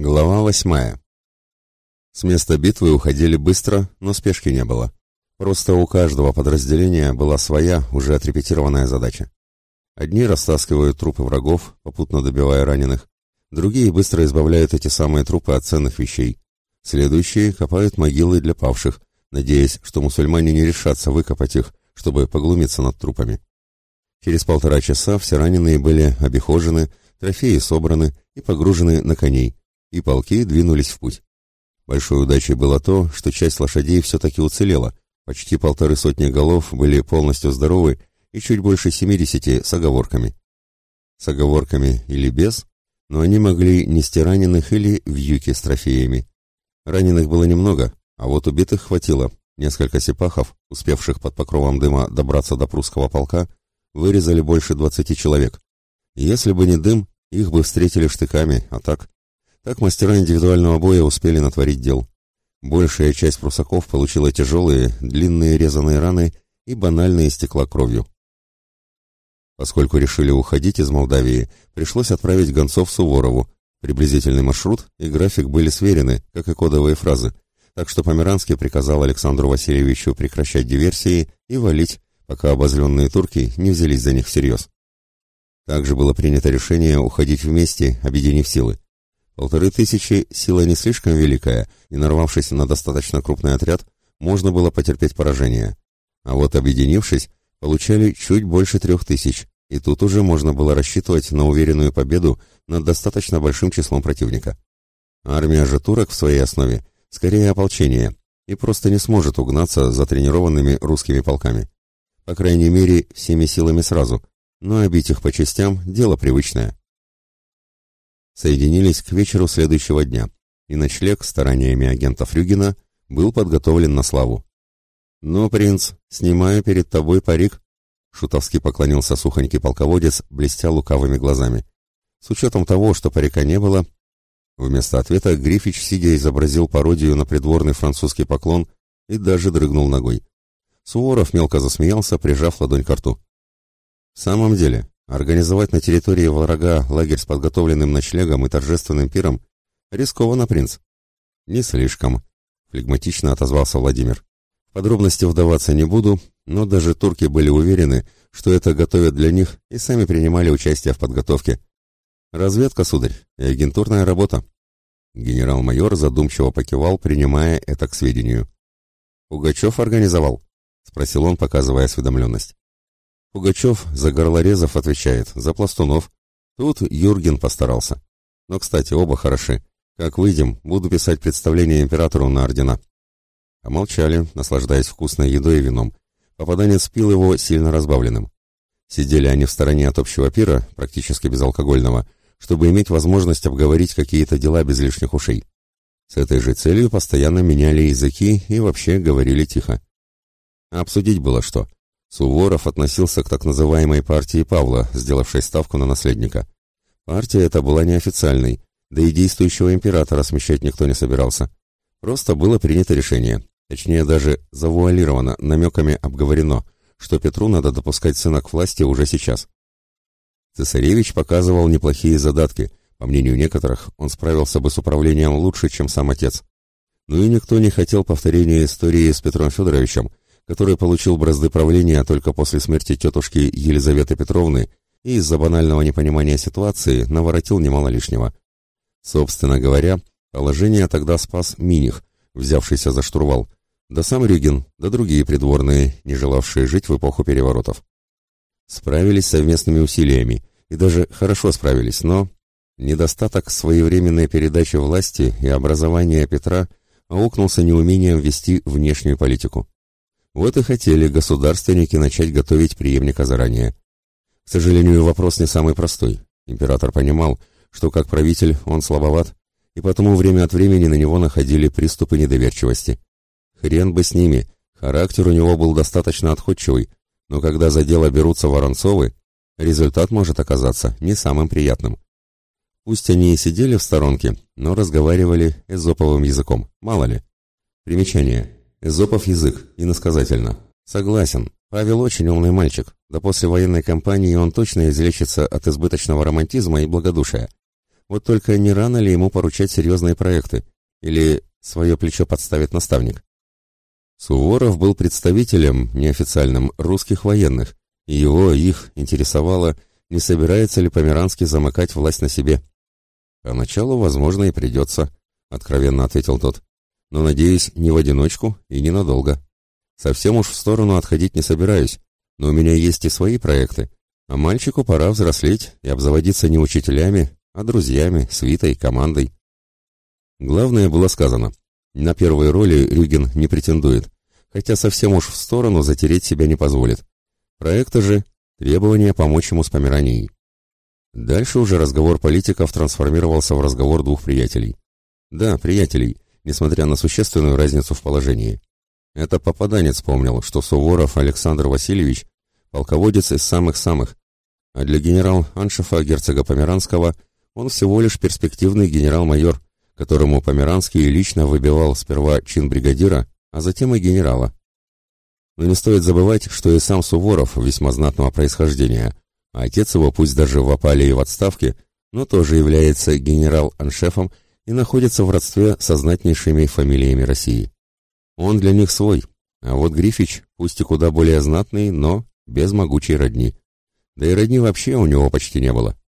Глава восьмая. С места битвы уходили быстро, но спешки не было. Просто у каждого подразделения была своя, уже отрепетированная задача. Одни растаскивают трупы врагов, попутно добивая раненых, другие быстро избавляют эти самые трупы от ценных вещей. Следующие копают могилы для павших, надеясь, что мусульмане не решатся выкопать их, чтобы поглумиться над трупами. Через полтора часа все раненые были обихожены, трофеи собраны и погружены на коней, и полки двинулись в путь. Большой удачей было то, что часть лошадей все-таки уцелела, почти полторы сотни голов были полностью здоровы и чуть больше семидесяти с оговорками. С оговорками или без, но они могли нести раненых или вьюки с трофеями. Раненых было немного, а вот убитых хватило. Несколько сипахов, успевших под покровом дыма добраться до прусского полка, вырезали больше двадцати человек. Если бы не дым, их бы встретили штыками, а так... Так мастера индивидуального боя успели натворить дел. Большая часть прусаков получила тяжелые, длинные резаные раны и банальные стекла кровью. Поскольку решили уходить из Молдавии, пришлось отправить гонцов Суворову. Приблизительный маршрут и график были сверены, как и кодовые фразы, так что Померанский приказал Александру Васильевичу прекращать диверсии и валить, пока обозленные турки не взялись за них всерьез. Также было принято решение уходить вместе, объединив силы. Полторы тысячи – сила не слишком великая, и нарвавшись на достаточно крупный отряд, можно было потерпеть поражение. А вот объединившись, получали чуть больше трех тысяч, и тут уже можно было рассчитывать на уверенную победу над достаточно большим числом противника. Армия же турок в своей основе скорее ополчение и просто не сможет угнаться за тренированными русскими полками. По крайней мере, всеми силами сразу, но обить их по частям – дело привычное соединились к вечеру следующего дня, и ночлег стараниями агента Фрюгина был подготовлен на славу. «Ну, принц, снимаю перед тобой парик», — шутовски поклонился сухонький полководец, блестя лукавыми глазами. С учетом того, что парика не было, вместо ответа Грифич, сидя, изобразил пародию на придворный французский поклон и даже дрыгнул ногой. Суворов мелко засмеялся, прижав ладонь к рту. «В самом деле, Организовать на территории врага лагерь с подготовленным ночлегом и торжественным пиром рискованно, принц. Не слишком, флегматично отозвался Владимир. В подробности вдаваться не буду, но даже турки были уверены, что это готовят для них и сами принимали участие в подготовке. Разведка, сударь, и агентурная работа. Генерал-майор задумчиво покивал, принимая это к сведению. «Пугачев организовал?» — спросил он, показывая осведомленность. Пугачев за горлорезов отвечает, за пластунов. Тут Юрген постарался. Но, кстати, оба хороши. Как выйдем, буду писать представление императору на ордена. Помолчали, наслаждаясь вкусной едой и вином. Попаданец пил его сильно разбавленным. Сидели они в стороне от общего пира, практически безалкогольного, чтобы иметь возможность обговорить какие-то дела без лишних ушей. С этой же целью постоянно меняли языки и вообще говорили тихо. обсудить было что. Суворов относился к так называемой партии Павла, сделавшей ставку на наследника. Партия эта была неофициальной, да и действующего императора смещать никто не собирался. Просто было принято решение, точнее даже завуалировано, намеками обговорено, что Петру надо допускать сына к власти уже сейчас. Цесаревич показывал неплохие задатки, по мнению некоторых, он справился бы с управлением лучше, чем сам отец. Ну и никто не хотел повторения истории с Петром Федоровичем, который получил бразды правления только после смерти тетушки Елизаветы Петровны и из-за банального непонимания ситуации наворотил немало лишнего. Собственно говоря, положение тогда спас Миних, взявшийся за штурвал, да сам Рюгин, да другие придворные, не желавшие жить в эпоху переворотов. Справились совместными усилиями, и даже хорошо справились, но недостаток своевременной передачи власти и образования Петра аукнулся неумением вести внешнюю политику. Вот и хотели государственники начать готовить преемника заранее. К сожалению, вопрос не самый простой. Император понимал, что как правитель он слабоват, и потому время от времени на него находили приступы недоверчивости. Хрен бы с ними, характер у него был достаточно отходчивый, но когда за дело берутся Воронцовы, результат может оказаться не самым приятным. Пусть они и сидели в сторонке, но разговаривали эзоповым языком, мало ли. Примечание. Эзопов язык, иносказательно. Согласен. Павел очень умный мальчик. Да после военной кампании он точно излечится от избыточного романтизма и благодушия. Вот только не рано ли ему поручать серьезные проекты? Или свое плечо подставит наставник? Суворов был представителем, неофициальным, русских военных, и его, их, интересовало, не собирается ли Померанский замыкать власть на себе. «Поначалу, возможно, и придется», — откровенно ответил тот. «Но, надеюсь, не в одиночку и ненадолго. Совсем уж в сторону отходить не собираюсь, но у меня есть и свои проекты, а мальчику пора взрослеть и обзаводиться не учителями, а друзьями, свитой, командой. Главное было сказано. На первые роли Рюгин не претендует, хотя совсем уж в сторону затереть себя не позволит. Проекты же – требование помочь ему с Померанией. Дальше уже разговор политиков трансформировался в разговор двух приятелей. Да, приятелей, несмотря на существенную разницу в положении. Это попаданец помнил, что Суворов Александр Васильевич – полководец из самых-самых, а для генерал-аншефа герцога Померанского он всего лишь перспективный генерал-майор, которому Померанский лично выбивал сперва чин бригадира, а затем и генерала. Но не стоит забывать, что и сам Суворов весьма знатного происхождения, а отец его, пусть даже в опале и в отставке, но тоже является генерал-аншефом и находится в родстве со знатнейшими фамилиями России. Он для них свой, а вот Грифич, пусть и куда более знатный, но без могучей родни. Да и родни вообще у него почти не было.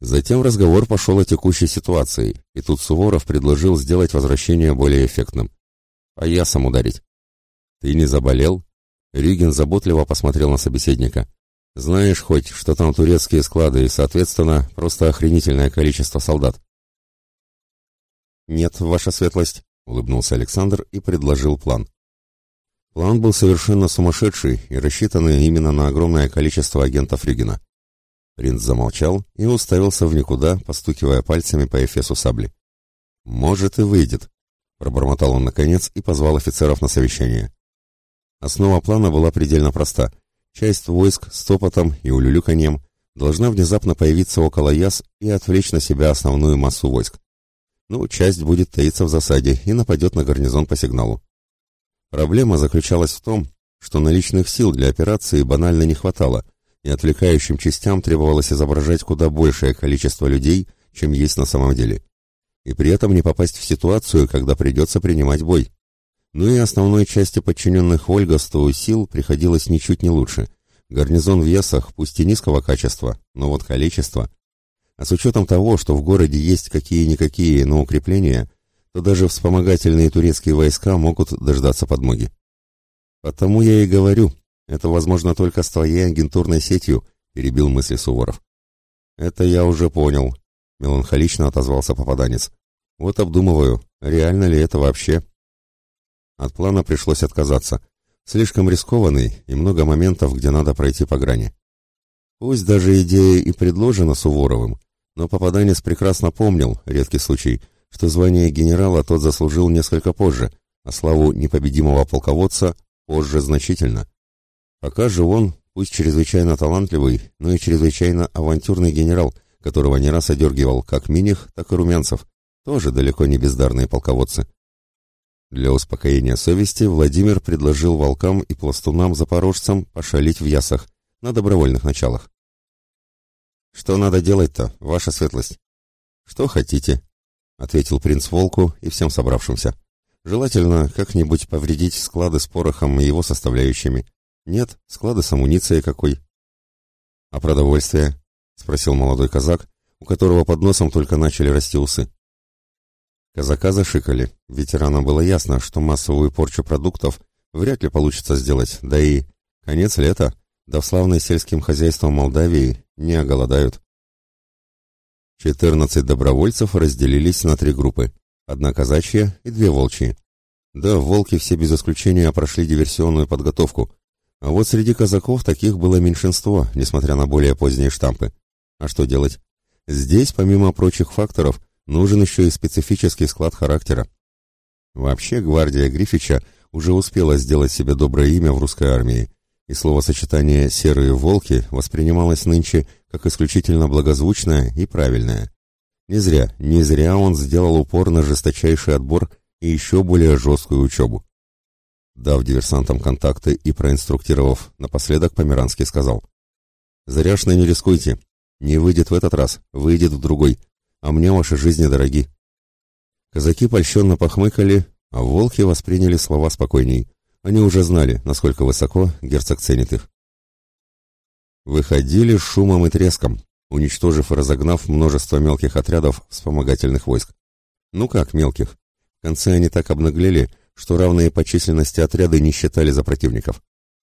Затем разговор пошел о текущей ситуации, и тут Суворов предложил сделать возвращение более эффектным. А я сам ударить. «Ты не заболел?» Ригин заботливо посмотрел на собеседника. «Знаешь хоть, что там турецкие склады и, соответственно, просто охренительное количество солдат?» «Нет, ваша светлость», — улыбнулся Александр и предложил план. План был совершенно сумасшедший и рассчитанный именно на огромное количество агентов Ригина. Принц замолчал и уставился в никуда, постукивая пальцами по эфесу сабли. «Может и выйдет», — пробормотал он наконец и позвал офицеров на совещание. Основа плана была предельно проста. Часть войск с топотом и улюлюканьем должна внезапно появиться около Яс и отвлечь на себя основную массу войск. Ну, часть будет таиться в засаде и нападет на гарнизон по сигналу. Проблема заключалась в том, что наличных сил для операции банально не хватало, и отвлекающим частям требовалось изображать куда большее количество людей, чем есть на самом деле. И при этом не попасть в ситуацию, когда придется принимать бой. Ну и основной части подчиненных Ольгасту сил приходилось ничуть не лучше. Гарнизон в Ясах, пусть и низкого качества, но вот количество. А с учетом того, что в городе есть какие-никакие, но укрепления, то даже вспомогательные турецкие войска могут дождаться подмоги. Потому я и говорю, это возможно только с твоей агентурной сетью, перебил мысли Суворов. Это я уже понял, меланхолично отозвался попаданец. Вот обдумываю, реально ли это вообще? От плана пришлось отказаться. Слишком рискованный и много моментов, где надо пройти по грани. Пусть даже идея и предложена Суворовым, но попаданец прекрасно помнил, редкий случай, что звание генерала тот заслужил несколько позже, а славу непобедимого полководца позже значительно. Пока же он, пусть чрезвычайно талантливый, но и чрезвычайно авантюрный генерал, которого не раз одергивал как Миних, так и Румянцев, тоже далеко не бездарные полководцы. Для успокоения совести Владимир предложил волкам и пластунам-запорожцам пошалить в ясах на добровольных началах. «Что надо делать-то, ваша светлость?» «Что хотите», ответил принц Волку и всем собравшимся. Желательно как-нибудь повредить склады с порохом и его составляющими. Нет, склады с амуницией какой. А продовольствие? спросил молодой казак, у которого под носом только начали расти усы. Казака зашикали. Ветеранам было ясно, что массовую порчу продуктов вряд ли получится сделать, да и конец лета, да в славной сельским хозяйством Молдавии не оголодают. Четырнадцать добровольцев разделились на три группы. Одна казачья и две волчьи. Да, волки все без исключения прошли диверсионную подготовку. А вот среди казаков таких было меньшинство, несмотря на более поздние штампы. А что делать? Здесь, помимо прочих факторов, нужен еще и специфический склад характера. Вообще, гвардия Грифича уже успела сделать себе доброе имя в русской армии, и словосочетание «серые волки» воспринималось нынче как исключительно благозвучное и правильное. Не зря, не зря он сделал упор на жесточайший отбор и еще более жесткую учебу. Дав диверсантам контакты и проинструктировав, напоследок Померанский сказал. «Заряжно не рискуйте. Не выйдет в этот раз, выйдет в другой. а мне ваши жизни дороги». Казаки польщенно похмыкали, а волки восприняли слова спокойней. Они уже знали, насколько высоко герцог ценит их. Выходили шумом и треском, уничтожив и разогнав множество мелких отрядов вспомогательных войск. Ну как мелких? В конце они так обнаглели, что равные по численности отряды не считали за противников.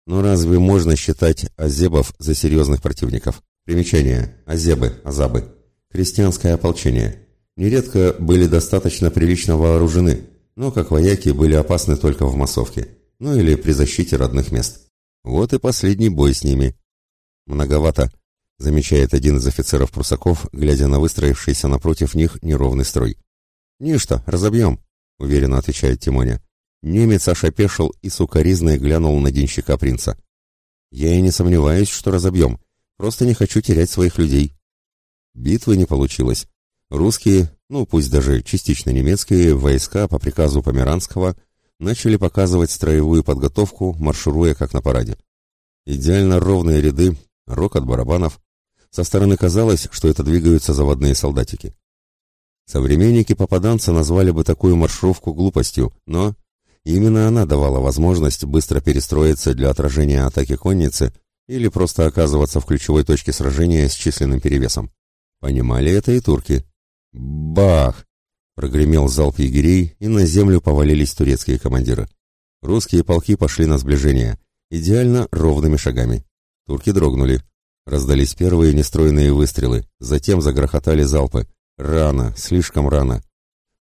Но разве можно считать азебов за серьезных противников? Примечание. Азебы, азабы. Крестьянское ополчение. Нередко были достаточно прилично вооружены, но как вояки были опасны только в массовке, ну или при защите родных мест. Вот и последний бой с ними. Многовато, замечает один из офицеров прусаков, глядя на выстроившийся напротив них неровный строй. «Ничто, разобьем», — уверенно отвечает Тимоня. Немец аж опешил и сукоризной глянул на денщика принца. «Я и не сомневаюсь, что разобьем. Просто не хочу терять своих людей». Битвы не получилось. Русские, ну пусть даже частично немецкие, войска по приказу Померанского начали показывать строевую подготовку, маршируя как на параде. Идеально ровные ряды, рок от барабанов. Со стороны казалось, что это двигаются заводные солдатики. Современники попаданца назвали бы такую маршировку глупостью, но Именно она давала возможность быстро перестроиться для отражения атаки конницы или просто оказываться в ключевой точке сражения с численным перевесом. Понимали это и турки. Бах! Прогремел залп егерей, и на землю повалились турецкие командиры. Русские полки пошли на сближение, идеально ровными шагами. Турки дрогнули. Раздались первые нестройные выстрелы, затем загрохотали залпы. Рано, слишком рано.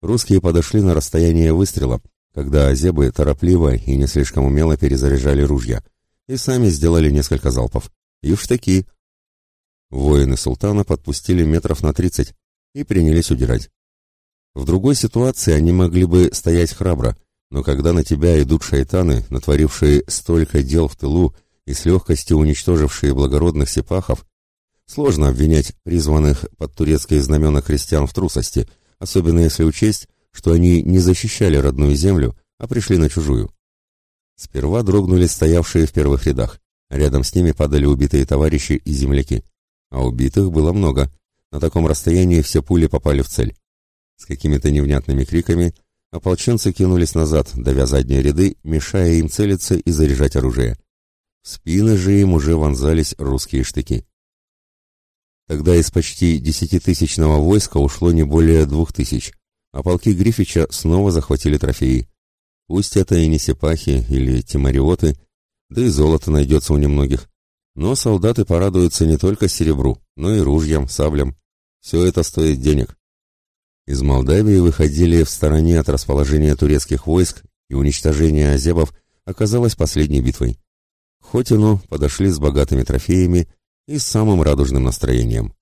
Русские подошли на расстояние выстрела, когда азебы торопливо и не слишком умело перезаряжали ружья, и сами сделали несколько залпов. И в штыки. Воины султана подпустили метров на тридцать и принялись удирать. В другой ситуации они могли бы стоять храбро, но когда на тебя идут шайтаны, натворившие столько дел в тылу и с легкостью уничтожившие благородных сипахов, сложно обвинять призванных под турецкие знамена крестьян в трусости, особенно если учесть, что они не защищали родную землю, а пришли на чужую. Сперва дрогнули стоявшие в первых рядах. Рядом с ними падали убитые товарищи и земляки. А убитых было много. На таком расстоянии все пули попали в цель. С какими-то невнятными криками ополченцы кинулись назад, давя задние ряды, мешая им целиться и заряжать оружие. В спины же им уже вонзались русские штыки. Тогда из почти десятитысячного войска ушло не более двух тысяч, а полки Грифича снова захватили трофеи. Пусть это и не сепахи или тимариоты, да и золото найдется у немногих. Но солдаты порадуются не только серебру, но и ружьям, саблям. Все это стоит денег. Из Молдавии выходили в стороне от расположения турецких войск, и уничтожение азебов оказалось последней битвой. Хотину подошли с богатыми трофеями и с самым радужным настроением.